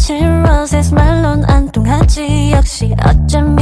같이 러셋 말론 안 통하지. 역시 어쩜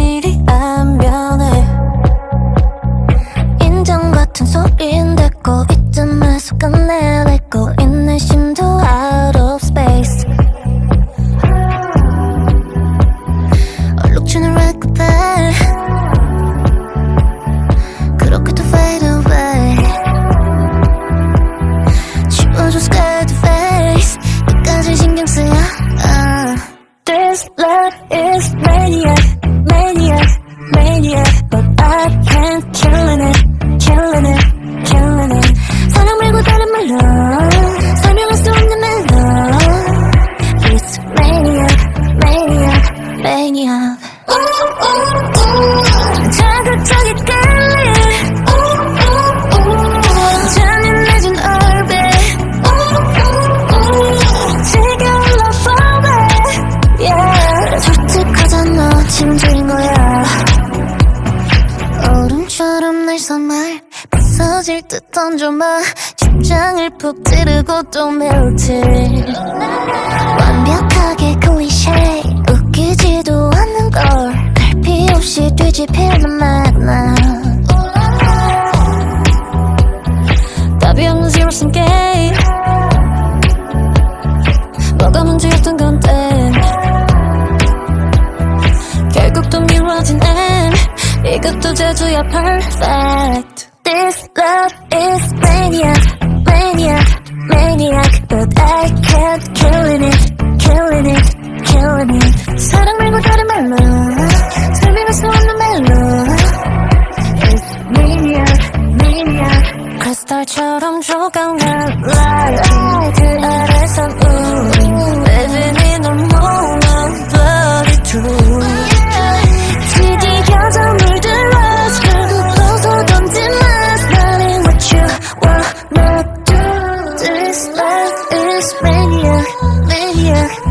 부서질 듯 던져봐 심장을 푹 찌르고 또 melting 완벽하게 클리셰 웃기지도 않는 걸. 갈피 없이 뒤집히는 만나 답이 없는 zero sum game. 뭐가 문제였던 건데. 결국 또 미뤄진 M. 이것도 제주야 perfect This love is maniac, maniac, maniac But I can't killing it, killing it, killing it 사랑 말고 다른 말로 설명할 수 없는 말로 It's maniac, maniac 크리스탈처럼 조각난 light maniac, maniac